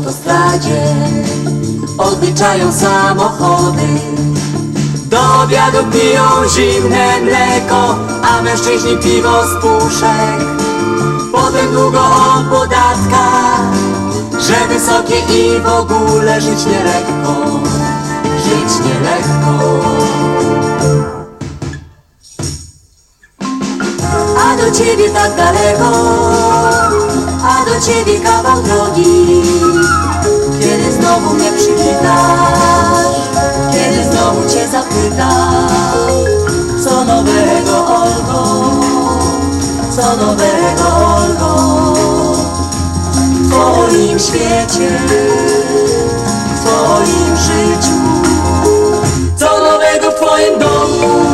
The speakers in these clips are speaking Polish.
zasadzie odliczają samochody. Do obiadu piją zimne mleko, a mężczyźni piwo z puszek. Potem długo o podatkach, że wysokie i w ogóle żyć nielekko, żyć nielekko. A do ciebie tak daleko, a do ciebie kawał drogi. Co nowego w twoim świecie, w twoim życiu, co nowego w twoim domu.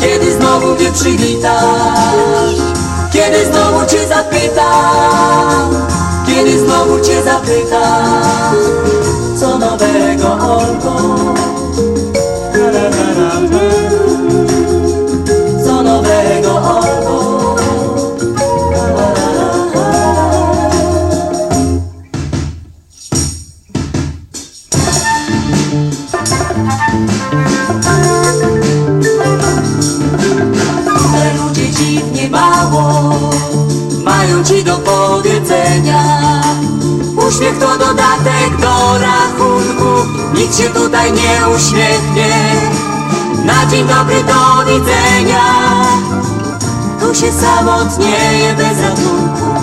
Kiedy znowu mnie przywitasz? Kiedy znowu cię zapytam? Kiedy znowu cię zapytam Te ludzie dziwnie mało mają ci do powiedzenia. Uśmiech to dodatek do rachunku, nikt się tutaj nie uśmiechnie. Na dzień dobry do widzenia, tu się samotnieje bez ratunku,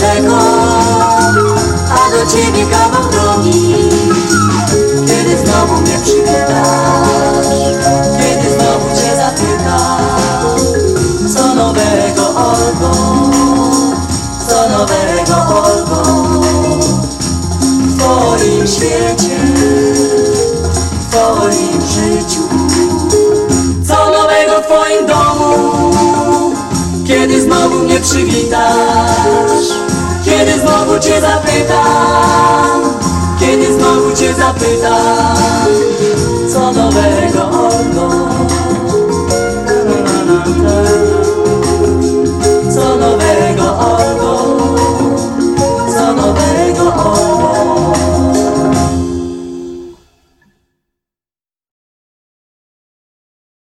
daleko, a do ciebie kawał drogi. Kiedy znowu mnie przywitasz, kiedy znowu cię zapytam, co nowego Olgo, co nowego Olgo, w twoim świecie, w twoim życiu, co nowego w twoim domu. Kiedy znowu mnie przywitasz Kiedy znowu cię zapytam